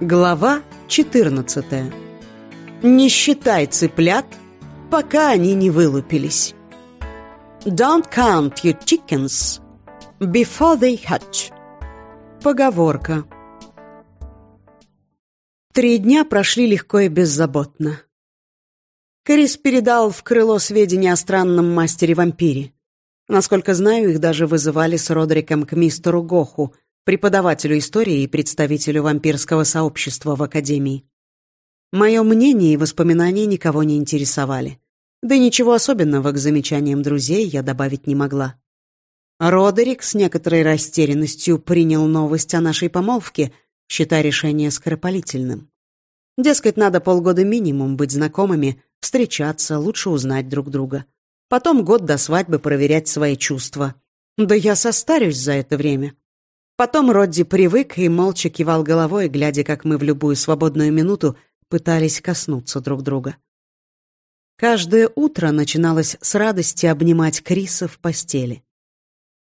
Глава 14. Не считай цыплят, пока они не вылупились. Don't count your chickens before they hatch. Поговорка. Три дня прошли легко и беззаботно. Крис передал в крыло сведения о странном мастере-вампире. Насколько знаю, их даже вызывали с Родериком к мистеру Гоху, преподавателю истории и представителю вампирского сообщества в Академии. Мое мнение и воспоминания никого не интересовали. Да ничего особенного к замечаниям друзей я добавить не могла. Родерик с некоторой растерянностью принял новость о нашей помолвке, считая решение скоропалительным. Дескать, надо полгода минимум быть знакомыми, встречаться, лучше узнать друг друга. Потом год до свадьбы проверять свои чувства. Да я состарюсь за это время. Потом Родди привык и молча кивал головой, глядя, как мы в любую свободную минуту пытались коснуться друг друга. Каждое утро начиналось с радости обнимать Криса в постели.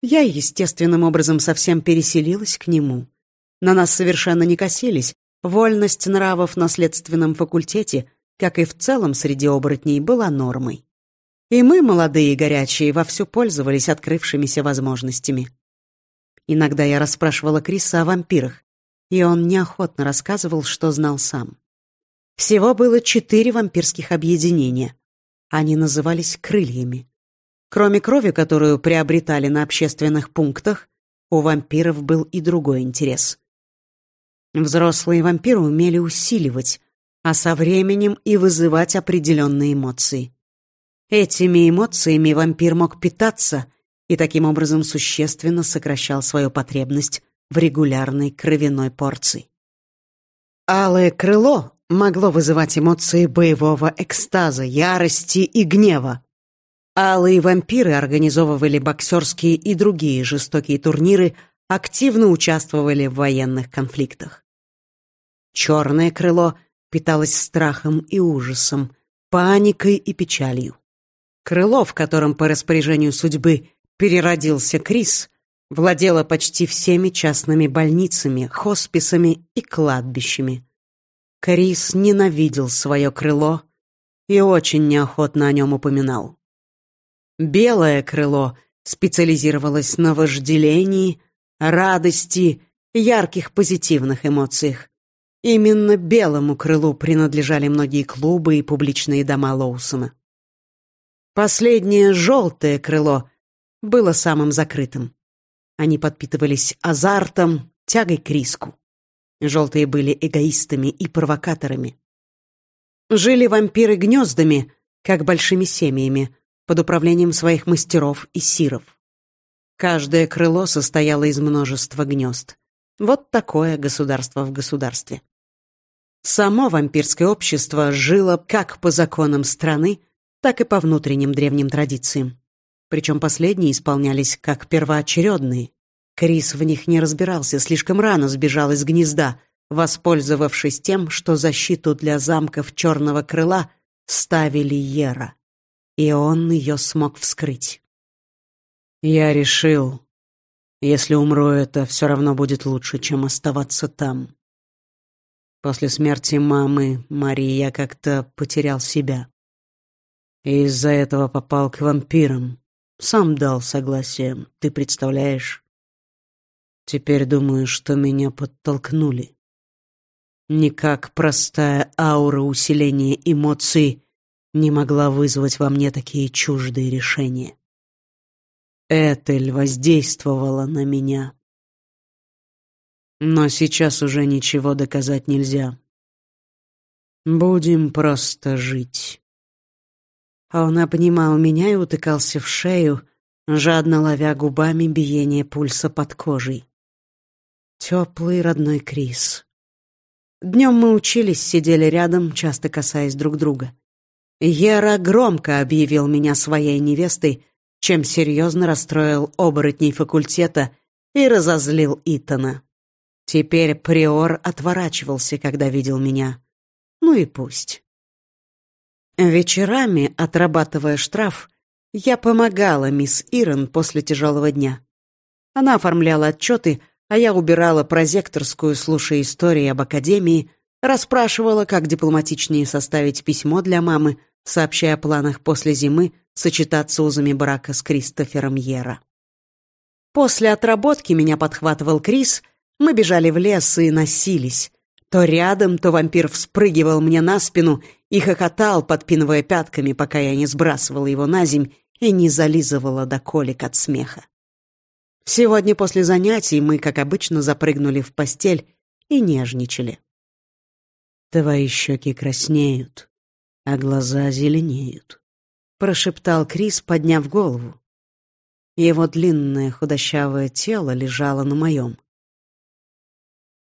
Я естественным образом совсем переселилась к нему. На нас совершенно не косились. Вольность нравов на следственном факультете, как и в целом среди оборотней, была нормой. И мы, молодые и горячие, вовсю пользовались открывшимися возможностями. Иногда я расспрашивала Криса о вампирах, и он неохотно рассказывал, что знал сам. Всего было четыре вампирских объединения. Они назывались крыльями. Кроме крови, которую приобретали на общественных пунктах, у вампиров был и другой интерес. Взрослые вампиры умели усиливать, а со временем и вызывать определенные эмоции. Этими эмоциями вампир мог питаться и таким образом существенно сокращал свою потребность в регулярной кровяной порции. Алое крыло могло вызывать эмоции боевого экстаза, ярости и гнева. Алые вампиры организовывали боксерские и другие жестокие турниры, активно участвовали в военных конфликтах. Черное крыло питалось страхом и ужасом, паникой и печалью. Крыло, в котором по распоряжению судьбы переродился Крис, владело почти всеми частными больницами, хосписами и кладбищами. Крис ненавидел свое крыло и очень неохотно о нем упоминал. Белое крыло специализировалось на вожделении, радости, ярких позитивных эмоциях. Именно белому крылу принадлежали многие клубы и публичные дома Лоусона. Последнее желтое крыло было самым закрытым. Они подпитывались азартом, тягой к риску. Желтые были эгоистами и провокаторами. Жили вампиры гнездами, как большими семьями, под управлением своих мастеров и сиров. Каждое крыло состояло из множества гнезд. Вот такое государство в государстве. Само вампирское общество жило как по законам страны, так и по внутренним древним традициям. Причем последние исполнялись как первоочередные. Крис в них не разбирался, слишком рано сбежал из гнезда, воспользовавшись тем, что защиту для замков Черного Крыла ставили Ера. И он ее смог вскрыть. «Я решил, если умру, это все равно будет лучше, чем оставаться там. После смерти мамы Марии я как-то потерял себя. И из-за этого попал к вампирам. Сам дал согласие, ты представляешь? Теперь думаю, что меня подтолкнули. Никак простая аура усиления эмоций не могла вызвать во мне такие чуждые решения. Этель воздействовала на меня. Но сейчас уже ничего доказать нельзя. Будем просто жить. А он обнимал меня и утыкался в шею, жадно ловя губами биение пульса под кожей. Теплый родной Крис. Днем мы учились, сидели рядом, часто касаясь друг друга. Ера громко объявил меня своей невестой, чем серьезно расстроил оборотней факультета и разозлил Итана. Теперь приор отворачивался, когда видел меня. Ну и пусть. Вечерами, отрабатывая штраф, я помогала мисс Ирон после тяжелого дня. Она оформляла отчеты, а я убирала прозекторскую, слушая истории об академии, расспрашивала, как дипломатичнее составить письмо для мамы, сообщая о планах после зимы сочетаться узами брака с Кристофером Йера. После отработки меня подхватывал Крис, мы бежали в лес и носились. То рядом, то вампир вспрыгивал мне на спину и хохотал, подпинывая пятками, пока я не сбрасывала его на земь и не зализывала до колик от смеха. Сегодня после занятий мы, как обычно, запрыгнули в постель и нежничали. «Твои щеки краснеют, а глаза зеленеют», — прошептал Крис, подняв голову. Его длинное худощавое тело лежало на моем.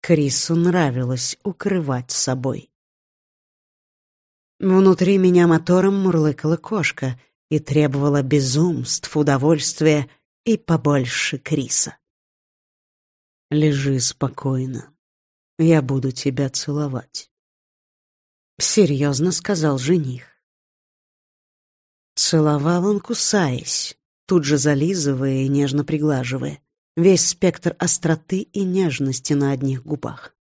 Крису нравилось укрывать собой. Внутри меня мотором мурлыкала кошка и требовала безумств, удовольствия и побольше Криса. «Лежи спокойно. Я буду тебя целовать», — серьезно сказал жених. Целовал он, кусаясь, тут же зализывая и нежно приглаживая весь спектр остроты и нежности на одних губах.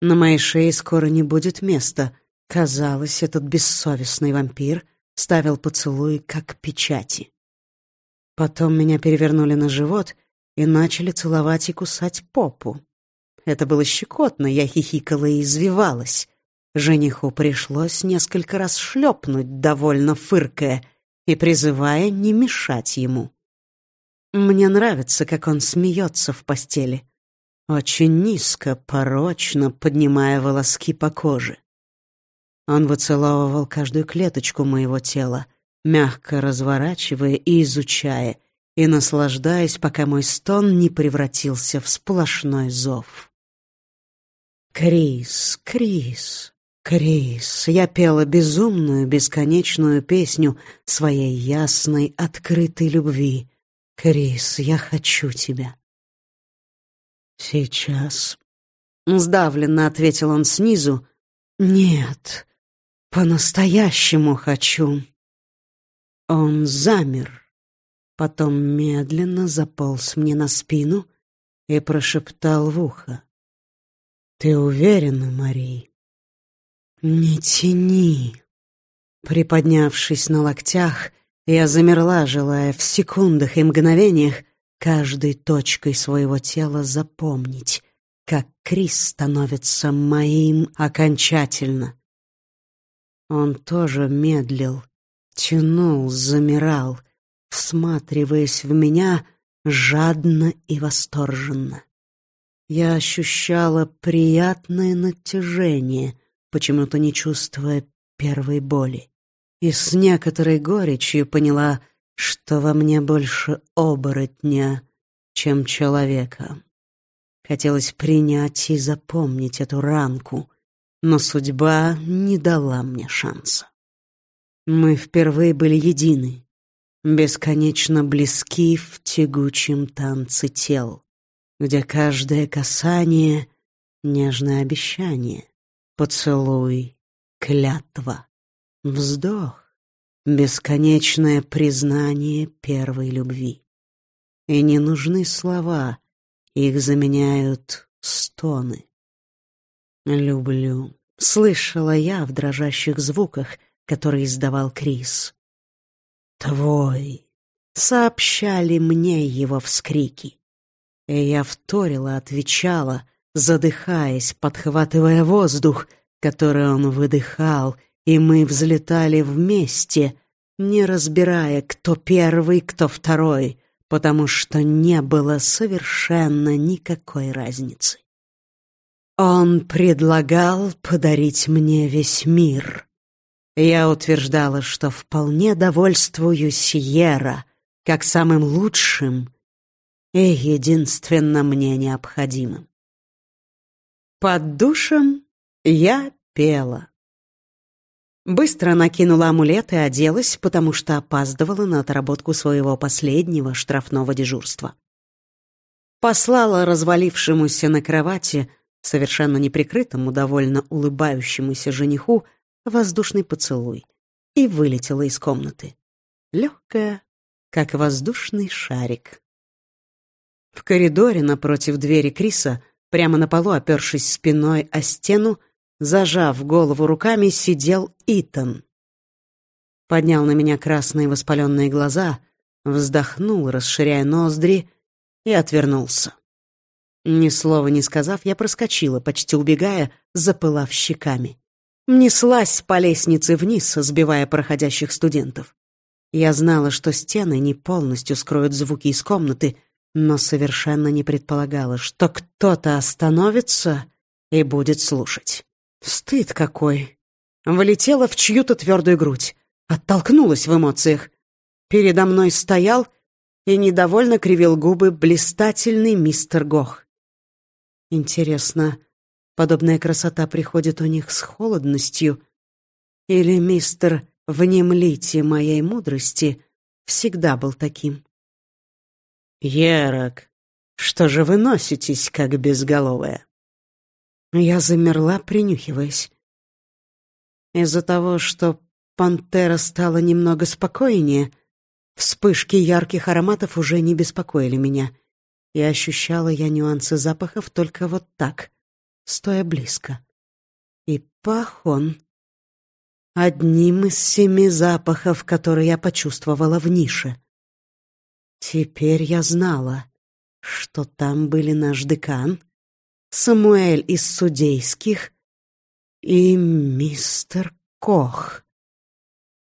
На моей шее скоро не будет места. Казалось, этот бессовестный вампир ставил поцелуи как печати. Потом меня перевернули на живот и начали целовать и кусать попу. Это было щекотно, я хихикала и извивалась. Жениху пришлось несколько раз шлепнуть, довольно фыркая, и призывая не мешать ему. Мне нравится, как он смеется в постели. Очень низко, порочно, поднимая волоски по коже. Он выцеловывал каждую клеточку моего тела, мягко разворачивая и изучая, и наслаждаясь, пока мой стон не превратился в сплошной зов. «Крис, Крис, Крис!» Я пела безумную, бесконечную песню своей ясной, открытой любви, Крис, я хочу тебя. Сейчас. Сдавленно ответил он снизу. Нет, по-настоящему хочу. Он замер, потом медленно заполз мне на спину и прошептал в ухо. «Ты уверена, Мари?» «Не тяни!» Приподнявшись на локтях, я замерла, желая в секундах и мгновениях каждой точкой своего тела запомнить, как Крис становится моим окончательно. Он тоже медлил, тянул, замирал, всматриваясь в меня жадно и восторженно. Я ощущала приятное натяжение, почему-то не чувствуя первой боли и с некоторой горечью поняла, что во мне больше оборотня, чем человека. Хотелось принять и запомнить эту ранку, но судьба не дала мне шанса. Мы впервые были едины, бесконечно близки в тягучем танце тел, где каждое касание — нежное обещание, поцелуй, клятва. Вздох, бесконечное признание первой любви. И не нужны слова, их заменяют стоны. «Люблю», — слышала я в дрожащих звуках, которые издавал Крис. «Твой», — сообщали мне его вскрики. И я вторила, отвечала, задыхаясь, подхватывая воздух, который он выдыхал — и мы взлетали вместе, не разбирая, кто первый, кто второй, потому что не было совершенно никакой разницы. Он предлагал подарить мне весь мир. Я утверждала, что вполне довольствуюсь Сиера как самым лучшим и единственно мне необходимым. Под душем я пела. Быстро накинула амулет и оделась, потому что опаздывала на отработку своего последнего штрафного дежурства. Послала развалившемуся на кровати, совершенно неприкрытому, довольно улыбающемуся жениху, воздушный поцелуй и вылетела из комнаты. Легкая, как воздушный шарик. В коридоре напротив двери Криса, прямо на полу, опершись спиной о стену, зажав голову руками, сидел Итан. Поднял на меня красные воспаленные глаза, вздохнул, расширяя ноздри, и отвернулся. Ни слова не сказав, я проскочила, почти убегая, запылав щеками. Неслась по лестнице вниз, сбивая проходящих студентов. Я знала, что стены не полностью скроют звуки из комнаты, но совершенно не предполагала, что кто-то остановится и будет слушать. Стыд какой! Влетела в чью-то твердую грудь, оттолкнулась в эмоциях. Передо мной стоял и недовольно кривил губы блистательный мистер Гох. Интересно, подобная красота приходит у них с холодностью? Или мистер «Внемлите моей мудрости» всегда был таким? «Ерок, что же вы носитесь, как безголовая?» Я замерла, принюхиваясь. Из-за того, что пантера стала немного спокойнее, вспышки ярких ароматов уже не беспокоили меня — и ощущала я нюансы запахов только вот так, стоя близко. И пах он одним из семи запахов, которые я почувствовала в нише. Теперь я знала, что там были наш декан, Самуэль из судейских и мистер Кох.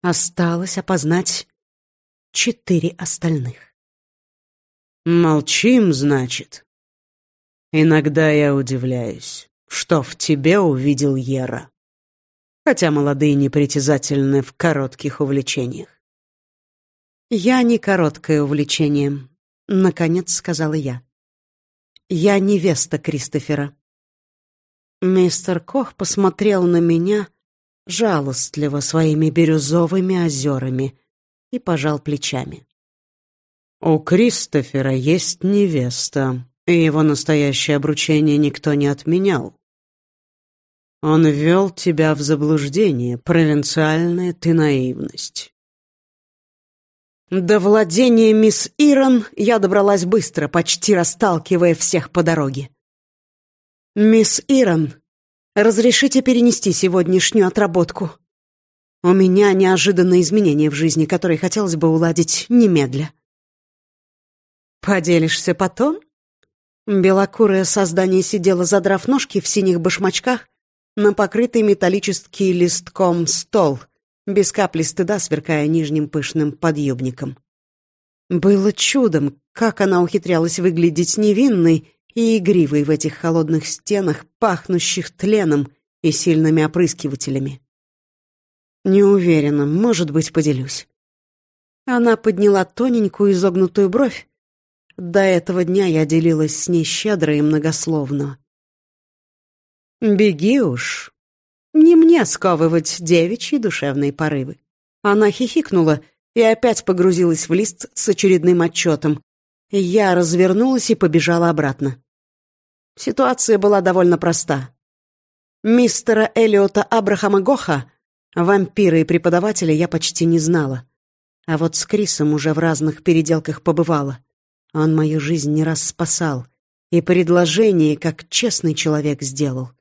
Осталось опознать четыре остальных. Молчим, значит. Иногда я удивляюсь, что в тебе увидел Ера. Хотя молодые непритязательны в коротких увлечениях. Я не короткое увлечение, наконец сказала я. Я невеста Кристофера. Мистер Кох посмотрел на меня жалостливо своими бирюзовыми озерами и пожал плечами. У Кристофера есть невеста, и его настоящее обручение никто не отменял. Он ввел тебя в заблуждение, провинциальная ты наивность. До владения мисс Ирон я добралась быстро, почти расталкивая всех по дороге. «Мисс Ирон, разрешите перенести сегодняшнюю отработку? У меня неожиданные изменения в жизни, которые хотелось бы уладить немедля». «Поделишься потом?» Белокурое создание сидело, задрав ножки в синих башмачках, на покрытый металлический листком стол, без капли стыда сверкая нижним пышным подъюбником. Было чудом, как она ухитрялась выглядеть невинной и игривой в этих холодных стенах, пахнущих тленом и сильными опрыскивателями. Не уверена, может быть, поделюсь. Она подняла тоненькую изогнутую бровь, до этого дня я делилась с ней щедро и многословно. «Беги уж. Не мне сковывать девичьи душевные порывы». Она хихикнула и опять погрузилась в лист с очередным отчетом. Я развернулась и побежала обратно. Ситуация была довольно проста. Мистера Элиота Абрахама Гоха, вампира и преподавателя, я почти не знала. А вот с Крисом уже в разных переделках побывала. Он мою жизнь не раз спасал и предложение, как честный человек, сделал.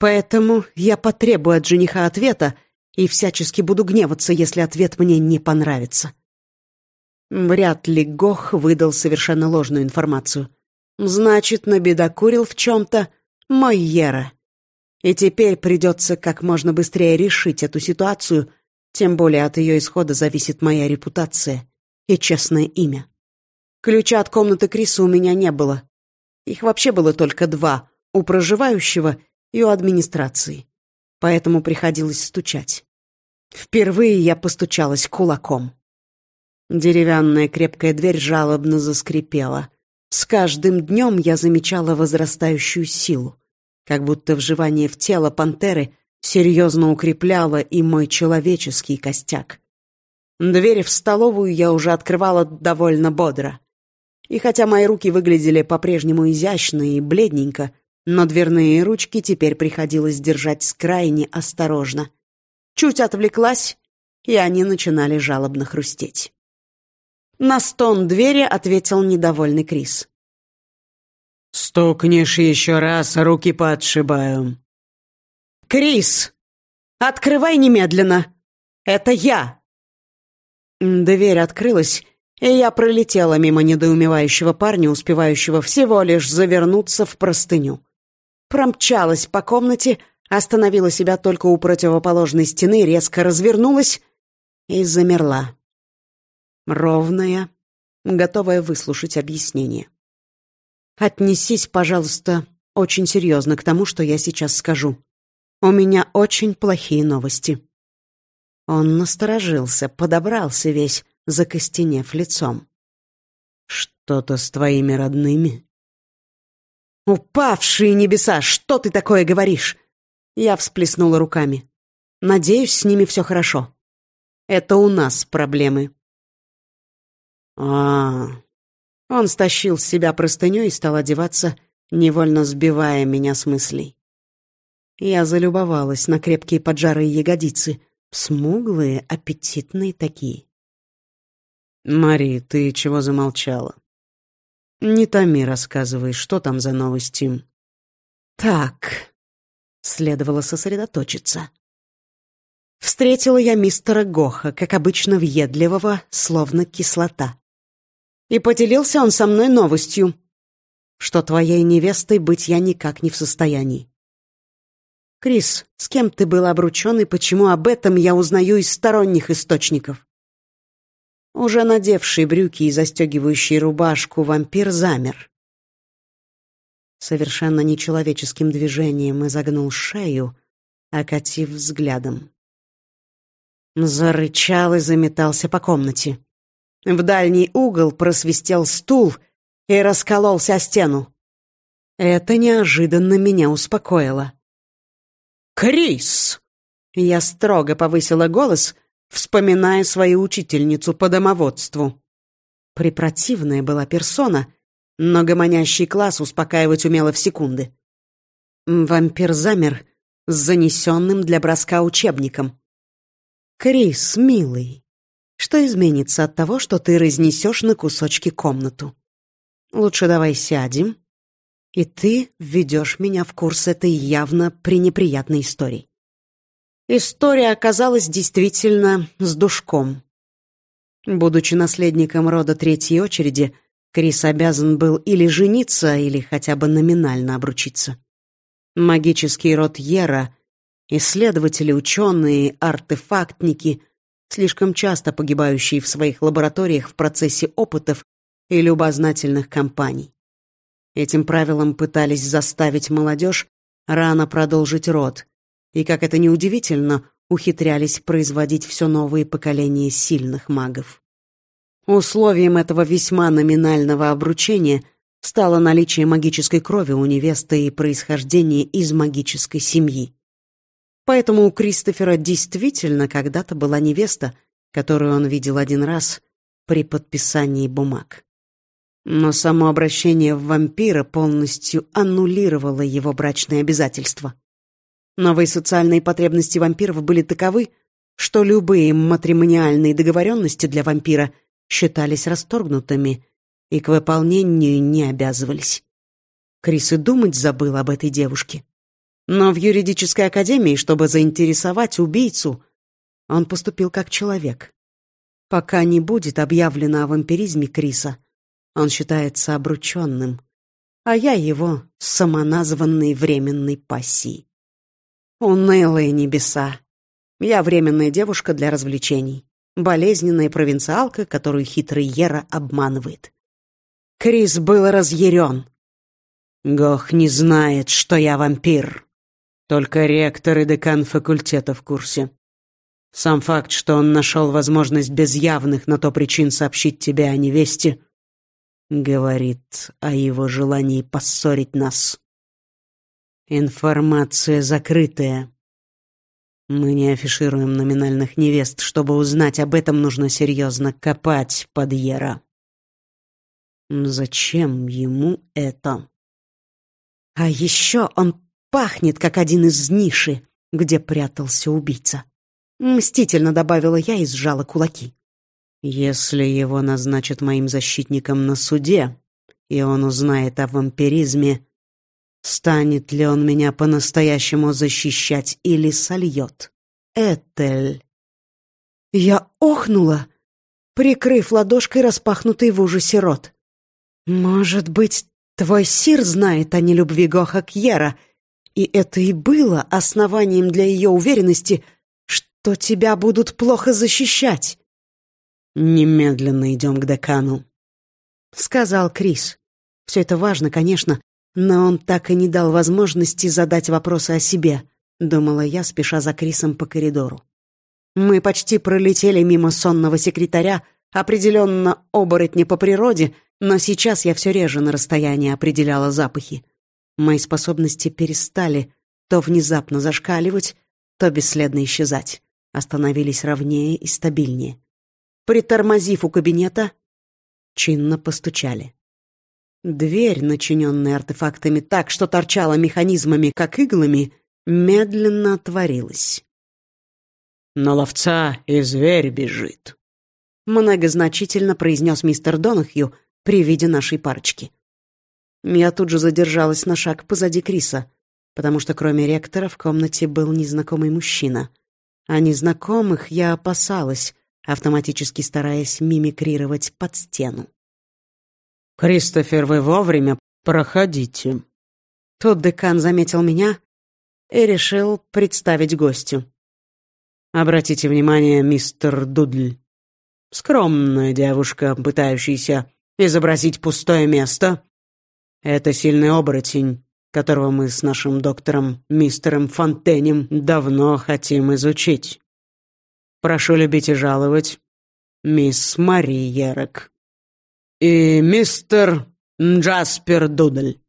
Поэтому я потребую от жениха ответа и всячески буду гневаться, если ответ мне не понравится. Вряд ли Гох выдал совершенно ложную информацию. Значит, набедокурил в чем-то мой Ера. И теперь придется как можно быстрее решить эту ситуацию, тем более от ее исхода зависит моя репутация и честное имя. Ключа от комнаты Криса у меня не было. Их вообще было только два — у проживающего и у администрации. Поэтому приходилось стучать. Впервые я постучалась кулаком. Деревянная крепкая дверь жалобно заскрипела. С каждым днем я замечала возрастающую силу, как будто вживание в тело пантеры серьезно укрепляло и мой человеческий костяк. Дверь в столовую я уже открывала довольно бодро. И хотя мои руки выглядели по-прежнему изящно и бледненько, но дверные ручки теперь приходилось держать крайне осторожно. Чуть отвлеклась, и они начинали жалобно хрустеть. На стон двери ответил недовольный Крис. «Стукнешь еще раз, руки подшибаю». «Крис, открывай немедленно! Это я!» Дверь открылась, и я пролетела мимо недоумевающего парня, успевающего всего лишь завернуться в простыню. Промчалась по комнате, остановила себя только у противоположной стены, резко развернулась и замерла. Ровная, готовая выслушать объяснение. Отнесись, пожалуйста, очень серьезно к тому, что я сейчас скажу. У меня очень плохие новости. Он насторожился, подобрался весь, закостенев лицом. «Что-то с твоими родными?» «Упавшие небеса! Что ты такое говоришь?» Я всплеснула руками. «Надеюсь, с ними все хорошо. Это у нас проблемы». А, Он стащил с себя простыню и стал одеваться, невольно сбивая меня с мыслей. Я залюбовалась на крепкие поджарые ягодицы, смуглые, аппетитные такие. «Мари, ты чего замолчала?» «Не томи, рассказывай, что там за новости?» «Так...» — следовало сосредоточиться. Встретила я мистера Гоха, как обычно въедливого, словно кислота. И поделился он со мной новостью, что твоей невестой быть я никак не в состоянии. Крис, с кем ты был обручен и почему об этом я узнаю из сторонних источников? Уже надевший брюки и застегивающий рубашку, вампир замер. Совершенно нечеловеческим движением изогнул шею, окатив взглядом. Зарычал и заметался по комнате. В дальний угол просвистел стул и раскололся о стену. Это неожиданно меня успокоило. «Крис!» Я строго повысила голос, вспоминая свою учительницу по домоводству. Препротивная была персона, но гомонящий класс успокаивать умела в секунды. Вампир замер с занесенным для броска учебником. «Крис, милый, что изменится от того, что ты разнесешь на кусочки комнату? Лучше давай сядем, и ты введешь меня в курс этой явно пренеприятной истории. История оказалась действительно с душком. Будучи наследником рода третьей очереди, Крис обязан был или жениться, или хотя бы номинально обручиться. Магический род Ера, исследователи, ученые, артефактники слишком часто погибающие в своих лабораториях в процессе опытов и любознательных кампаний. Этим правилом пытались заставить молодежь рано продолжить род, и, как это неудивительно, ухитрялись производить все новые поколения сильных магов. Условием этого весьма номинального обручения стало наличие магической крови у невесты и происхождение из магической семьи. Поэтому у Кристофера действительно когда-то была невеста, которую он видел один раз при подписании бумаг. Но само обращение в вампира полностью аннулировало его брачные обязательства. Новые социальные потребности вампиров были таковы, что любые матримониальные договоренности для вампира считались расторгнутыми и к выполнению не обязывались. Крис и думать забыл об этой девушке. Но в юридической академии, чтобы заинтересовать убийцу, он поступил как человек. Пока не будет объявлено о вампиризме Криса, он считается обрученным, а я его самоназванной временной пассией. Унылые небеса. Я временная девушка для развлечений. Болезненная провинциалка, которую хитрый Ера обманывает. Крис был разъярен. Гох не знает, что я вампир. Только ректор и декан факультета в курсе. Сам факт, что он нашел возможность без явных на то причин сообщить тебе о невесте, говорит о его желании поссорить нас. Информация закрытая. Мы не афишируем номинальных невест. Чтобы узнать об этом, нужно серьезно копать под Ера. Зачем ему это? А еще он Пахнет, как один из ниши, где прятался убийца. Мстительно добавила я и сжала кулаки. Если его назначат моим защитником на суде, и он узнает о вампиризме, станет ли он меня по-настоящему защищать или сольет. Этель. Я охнула, прикрыв ладошкой распахнутый в ужасе рот. «Может быть, твой сир знает о нелюбви Гоха Кьера, и это и было основанием для ее уверенности, что тебя будут плохо защищать?» «Немедленно идем к декану», — сказал Крис. Все это важно, конечно, но он так и не дал возможности задать вопросы о себе, думала я, спеша за Крисом по коридору. Мы почти пролетели мимо сонного секретаря, определенно оборотни по природе, но сейчас я все реже на расстоянии определяла запахи. Мои способности перестали то внезапно зашкаливать, то бесследно исчезать, остановились ровнее и стабильнее. Притормозив у кабинета, чинно постучали. Дверь, начиненная артефактами так, что торчала механизмами, как иглами, медленно отворилась. «На ловца и зверь бежит», — многозначительно произнес мистер Донахью при виде нашей парочки. Я тут же задержалась на шаг позади Криса, потому что кроме ректора в комнате был незнакомый мужчина. А незнакомых я опасалась, автоматически стараясь мимикрировать под стену. «Кристофер, вы вовремя проходите». Тут декан заметил меня и решил представить гостю. «Обратите внимание, мистер Дудль. Скромная девушка, пытающаяся изобразить пустое место. Это сильный оборотень, которого мы с нашим доктором, мистером Фонтенем, давно хотим изучить. Прошу любить и жаловать, мисс Мари Ерек» и мистер Джаспер Дудль,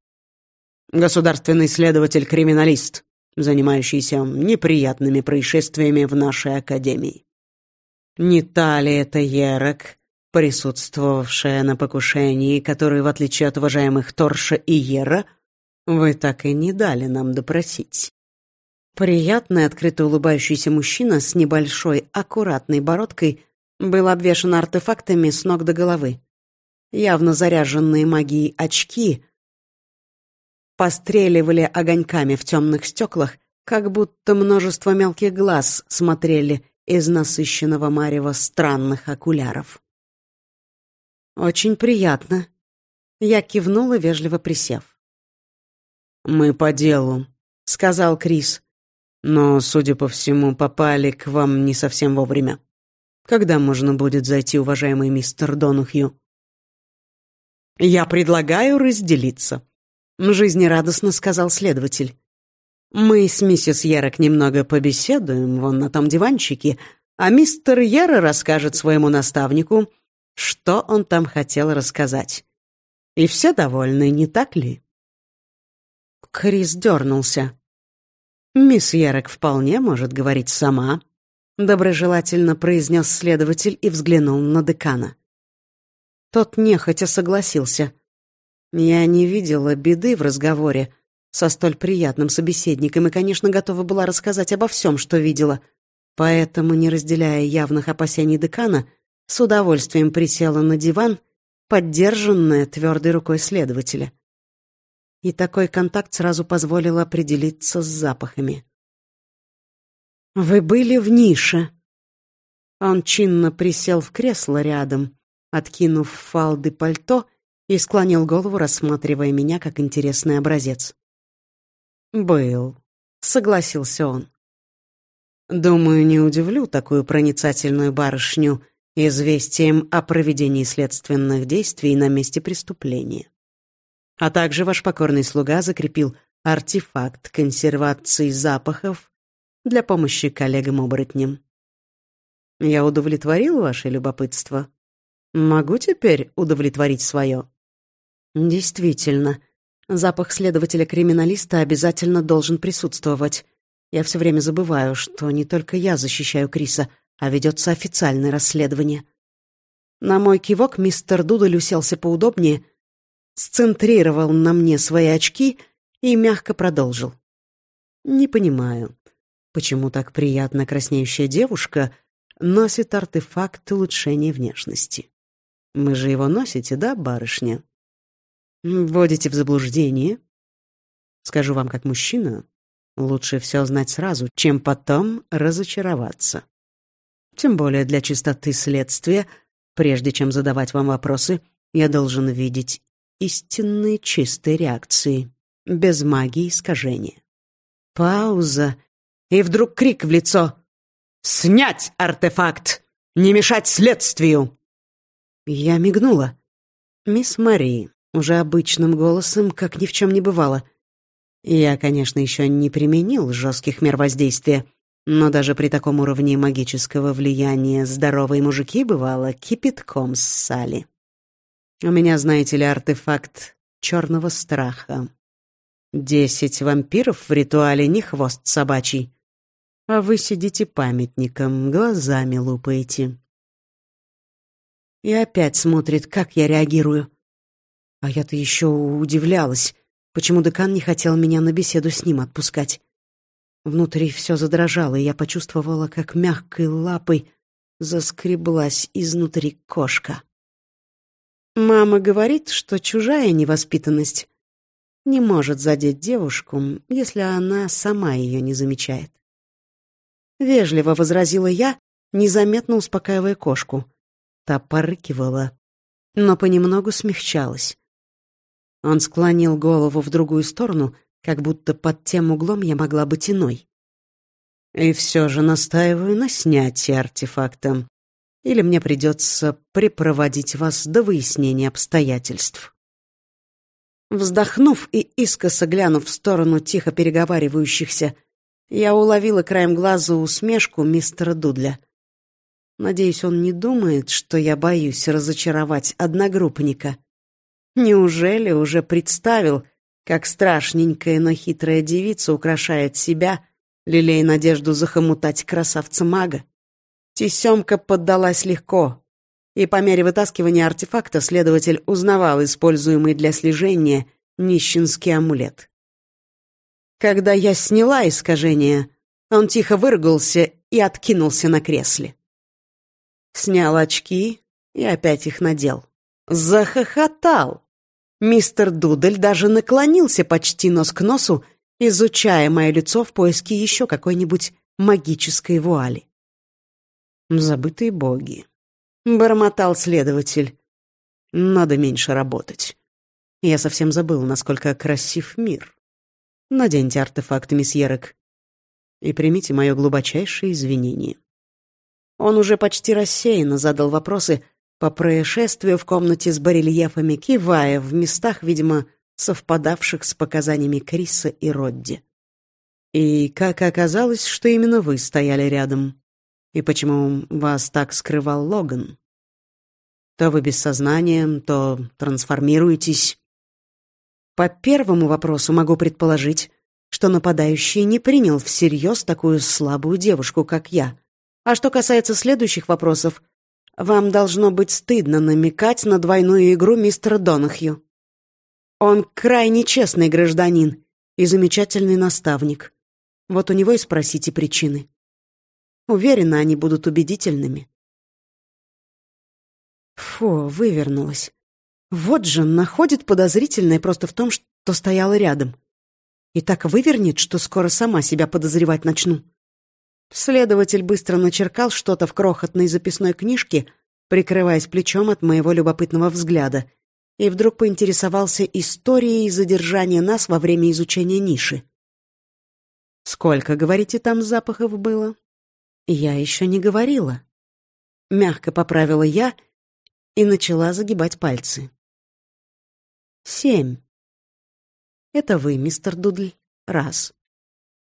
государственный следователь-криминалист, занимающийся неприятными происшествиями в нашей академии. Не та ли это Ерок, присутствовавшая на покушении, который, в отличие от уважаемых Торша и Ера, вы так и не дали нам допросить? Приятный, открыто улыбающийся мужчина с небольшой, аккуратной бородкой был обвешан артефактами с ног до головы явно заряженные магией очки, постреливали огоньками в темных стеклах, как будто множество мелких глаз смотрели из насыщенного марева странных окуляров. «Очень приятно», — я кивнула, вежливо присев. «Мы по делу», — сказал Крис. «Но, судя по всему, попали к вам не совсем вовремя. Когда можно будет зайти, уважаемый мистер Донухью?» «Я предлагаю разделиться», — жизнерадостно сказал следователь. «Мы с миссис Ярок немного побеседуем вон на том диванчике, а мистер Яра расскажет своему наставнику, что он там хотел рассказать. И все довольны, не так ли?» Крис дернулся. «Мисс Ярок вполне может говорить сама», — доброжелательно произнес следователь и взглянул на декана. Тот нехотя согласился. Я не видела беды в разговоре со столь приятным собеседником и, конечно, готова была рассказать обо всем, что видела. Поэтому, не разделяя явных опасений декана, с удовольствием присела на диван, поддержанная твердой рукой следователя. И такой контакт сразу позволил определиться с запахами. «Вы были в нише». Он чинно присел в кресло рядом, откинув фалды пальто и склонил голову, рассматривая меня как интересный образец. «Был», — согласился он. «Думаю, не удивлю такую проницательную барышню известием о проведении следственных действий на месте преступления. А также ваш покорный слуга закрепил артефакт консервации запахов для помощи коллегам-оборотням. Я удовлетворил ваше любопытство?» Могу теперь удовлетворить свое? Действительно, запах следователя-криминалиста обязательно должен присутствовать. Я все время забываю, что не только я защищаю Криса, а ведется официальное расследование. На мой кивок мистер Дудль уселся поудобнее, сцентрировал на мне свои очки и мягко продолжил. «Не понимаю, почему так приятно краснеющая девушка носит артефакт улучшения внешности?» Вы же его носите, да, барышня?» Вводите в заблуждение. Скажу вам как мужчина, лучше все знать сразу, чем потом разочароваться. Тем более для чистоты следствия, прежде чем задавать вам вопросы, я должен видеть истинные чистые реакции, без магии искажения. Пауза, и вдруг крик в лицо. «Снять артефакт! Не мешать следствию!» Я мигнула. «Мисс Мари», уже обычным голосом, как ни в чем не бывало. Я, конечно, еще не применил жестких мер воздействия, но даже при таком уровне магического влияния здоровые мужики, бывало, кипятком ссали. У меня, знаете ли, артефакт черного страха. Десять вампиров в ритуале не хвост собачий. А вы сидите памятником, глазами лупаете. И опять смотрит, как я реагирую. А я-то еще удивлялась, почему декан не хотел меня на беседу с ним отпускать. Внутри все задрожало, и я почувствовала, как мягкой лапой заскреблась изнутри кошка. Мама говорит, что чужая невоспитанность не может задеть девушку, если она сама ее не замечает. Вежливо возразила я, незаметно успокаивая кошку. Та порыкивала, но понемногу смягчалась. Он склонил голову в другую сторону, как будто под тем углом я могла быть иной. И все же настаиваю на снятии артефакта или мне придется припроводить вас до выяснения обстоятельств». Вздохнув и искоса глянув в сторону тихо переговаривающихся, я уловила краем глаза усмешку мистера Дудля. Надеюсь, он не думает, что я боюсь разочаровать одногруппника. Неужели уже представил, как страшненькая, но хитрая девица украшает себя, лелея надежду захомутать красавца-мага? Тесемка поддалась легко, и по мере вытаскивания артефакта следователь узнавал используемый для слежения нищенский амулет. Когда я сняла искажение, он тихо выругался и откинулся на кресле. Снял очки и опять их надел. Захохотал. Мистер Дудель даже наклонился почти нос к носу, изучая мое лицо в поиске еще какой-нибудь магической вуали. Забытые боги. Бормотал следователь. Надо меньше работать. Я совсем забыл, насколько красив мир. Наденьте артефакт, месье Рек, и примите мое глубочайшее извинение. Он уже почти рассеянно задал вопросы по происшествию в комнате с барельефами, кивая в местах, видимо, совпадавших с показаниями Криса и Родди. И как оказалось, что именно вы стояли рядом. И почему вас так скрывал Логан? То вы без сознания, то трансформируетесь. По первому вопросу могу предположить, что нападающий не принял всерьез такую слабую девушку, как я. А что касается следующих вопросов, вам должно быть стыдно намекать на двойную игру мистера Донахью. Он крайне честный гражданин и замечательный наставник. Вот у него и спросите причины. Уверена, они будут убедительными. Фу, вывернулась. Вот же находит подозрительное просто в том, что стояла рядом. И так вывернет, что скоро сама себя подозревать начну. Следователь быстро начеркал что-то в крохотной записной книжке, прикрываясь плечом от моего любопытного взгляда, и вдруг поинтересовался историей задержания нас во время изучения ниши. «Сколько, говорите, там запахов было?» «Я еще не говорила». Мягко поправила я и начала загибать пальцы. «Семь. Это вы, мистер Дудль. Раз.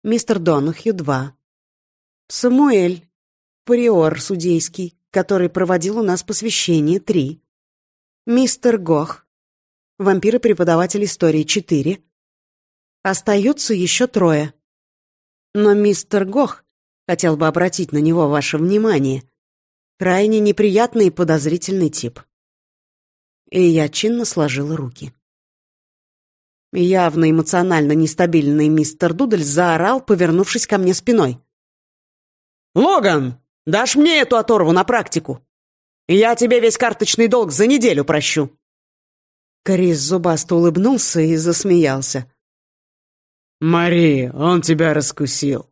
Мистер Донахью. Два. Самуэль, приор судейский, который проводил у нас посвящение. Три. Мистер Гох, вампир преподаватель истории. Четыре. Остаются еще трое. Но мистер Гох Хотел бы обратить на него ваше внимание. Крайне неприятный и подозрительный тип. И я чинно сложила руки. Явно эмоционально нестабильный мистер Дудль заорал, повернувшись ко мне спиной. «Логан, дашь мне эту оторву на практику? Я тебе весь карточный долг за неделю прощу». Крис зубасто улыбнулся и засмеялся. «Мари, он тебя раскусил.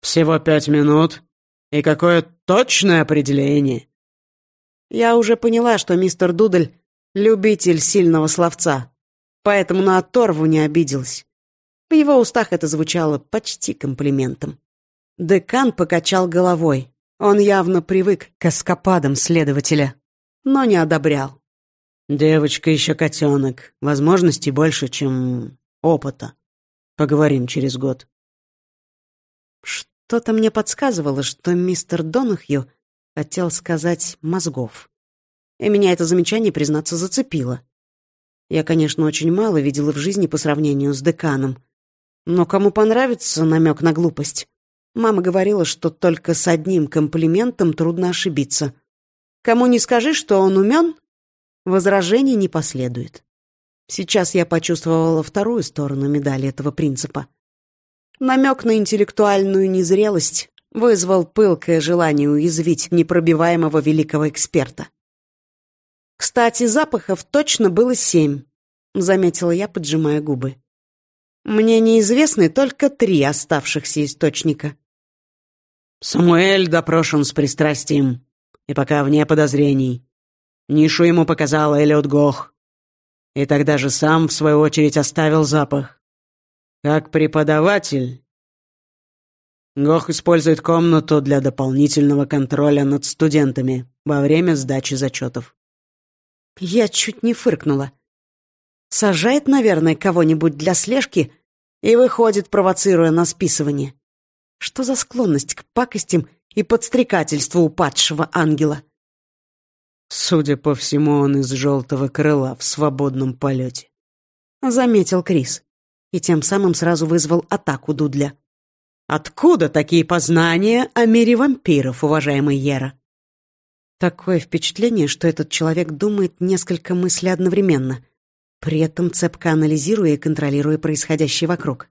Всего пять минут. И какое точное определение!» Я уже поняла, что мистер Дудль — любитель сильного словца, поэтому на оторву не обиделась. В его устах это звучало почти комплиментом. Декан покачал головой. Он явно привык к эскападам следователя, но не одобрял. «Девочка еще котенок. Возможностей больше, чем опыта. Поговорим через год». Что-то мне подсказывало, что мистер Донахью хотел сказать «мозгов». И меня это замечание, признаться, зацепило. Я, конечно, очень мало видела в жизни по сравнению с деканом. Но кому понравится намек на глупость? Мама говорила, что только с одним комплиментом трудно ошибиться. Кому не скажи, что он умен, возражений не последует. Сейчас я почувствовала вторую сторону медали этого принципа. Намек на интеллектуальную незрелость вызвал пылкое желание уязвить непробиваемого великого эксперта. «Кстати, запахов точно было семь», — заметила я, поджимая губы. «Мне неизвестны только три оставшихся источника». «Самуэль допрошен с пристрастием, и пока вне подозрений. Нишу ему показал Элliot Гох. И тогда же сам, в свою очередь, оставил запах. Как преподаватель, Гох использует комнату для дополнительного контроля над студентами во время сдачи зачетов. Я чуть не фыркнула. Сажает, наверное, кого-нибудь для слежки и выходит, провоцируя на списывание. Что за склонность к пакостям и подстрекательству упадшего ангела? Судя по всему, он из желтого крыла в свободном полете. Заметил Крис. И тем самым сразу вызвал атаку Дудля. Откуда такие познания о мире вампиров, уважаемый Ера? Такое впечатление, что этот человек думает несколько мыслей одновременно, при этом цепко анализируя и контролируя происходящее вокруг.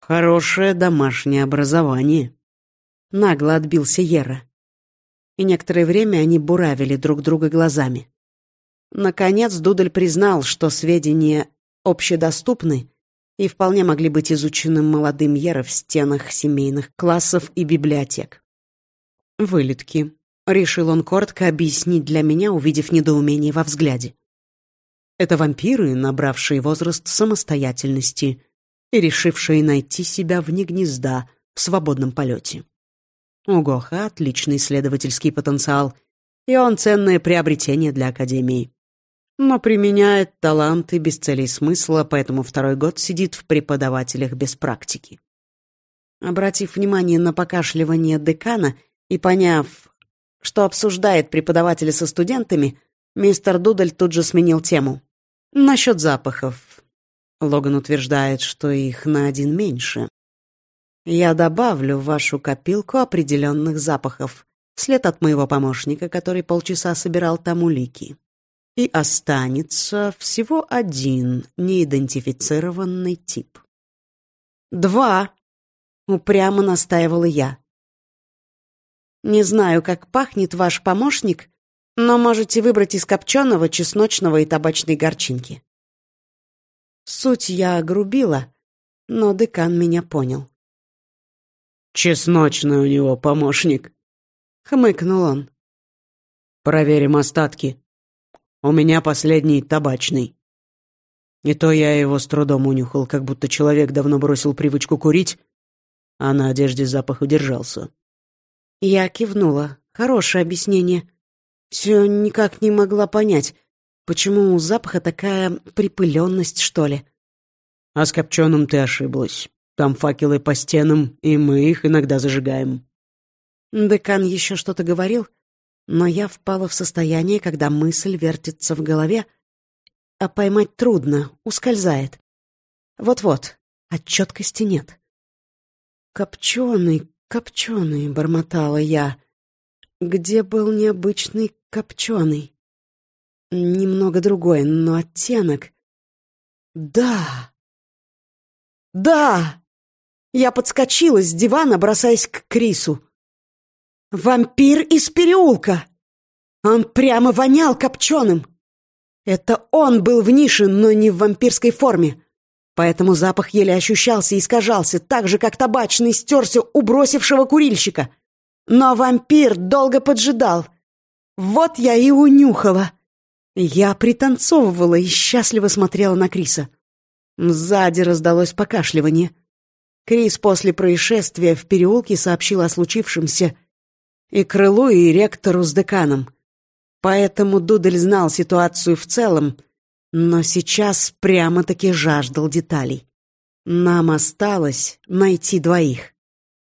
«Хорошее домашнее образование», — нагло отбился Ера. И некоторое время они буравили друг друга глазами. Наконец Дудль признал, что сведения общедоступны и вполне могли быть изучены молодым Ера в стенах семейных классов и библиотек. Вылетки, Решил он коротко объяснить для меня, увидев недоумение во взгляде. Это вампиры, набравшие возраст самостоятельности и решившие найти себя вне гнезда в свободном полете. У Гоха отличный исследовательский потенциал, и он ценное приобретение для Академии. Но применяет таланты без целей смысла, поэтому второй год сидит в преподавателях без практики. Обратив внимание на покашливание декана и поняв, что обсуждает преподаватель со студентами, мистер Дудль тут же сменил тему. Насчет запахов. Логан утверждает, что их на один меньше. Я добавлю в вашу копилку определенных запахов, след от моего помощника, который полчаса собирал там улики. И останется всего один неидентифицированный тип. «Два!» — упрямо настаивала я. Не знаю, как пахнет ваш помощник, но можете выбрать из копченого, чесночного и табачной горчинки. Суть я огрубила, но декан меня понял. «Чесночный у него помощник», — хмыкнул он. «Проверим остатки. У меня последний табачный. И то я его с трудом унюхал, как будто человек давно бросил привычку курить, а на одежде запах удержался. Я кивнула. Хорошее объяснение. Все никак не могла понять, почему у запаха такая припыленность, что ли. А с копченым ты ошиблась. Там факелы по стенам, и мы их иногда зажигаем. Декан еще что-то говорил, но я впала в состояние, когда мысль вертится в голове, а поймать трудно, ускользает. Вот-вот, а четкости нет. Копченый, «Копченый», — бормотала я. «Где был необычный копченый?» Немного другой, но оттенок. «Да! Да!» Я подскочила с дивана, бросаясь к Крису. «Вампир из переулка!» Он прямо вонял копченым. Это он был в нише, но не в вампирской форме. Поэтому запах еле ощущался и искажался, так же, как табачный стерся у бросившего курильщика. Но вампир долго поджидал. Вот я и унюхала. Я пританцовывала и счастливо смотрела на Криса. Сзади раздалось покашливание. Крис после происшествия в переулке сообщил о случившемся и крылу, и ректору с деканом. Поэтому Дудель знал ситуацию в целом, но сейчас прямо-таки жаждал деталей. Нам осталось найти двоих.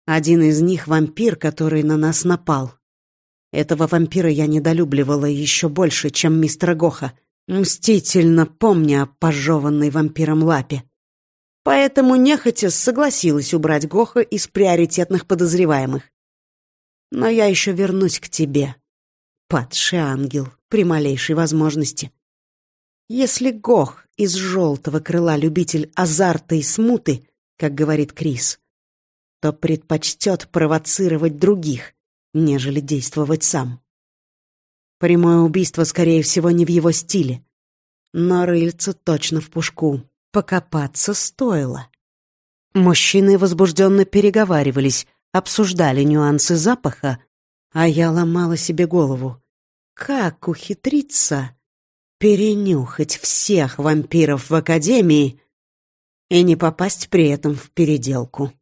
Один из них — вампир, который на нас напал. Этого вампира я недолюбливала еще больше, чем мистера Гоха, мстительно помня о пожеванной вампиром лапе. Поэтому нехотя согласилась убрать Гоха из приоритетных подозреваемых. Но я еще вернусь к тебе, падший ангел, при малейшей возможности. Если Гох из желтого крыла любитель азарта и смуты, как говорит Крис, то предпочтет провоцировать других, нежели действовать сам. Прямое убийство, скорее всего, не в его стиле. Но рыльца точно в пушку. Покопаться стоило. Мужчины возбужденно переговаривались, обсуждали нюансы запаха, а я ломала себе голову. Как ухитриться перенюхать всех вампиров в Академии и не попасть при этом в переделку?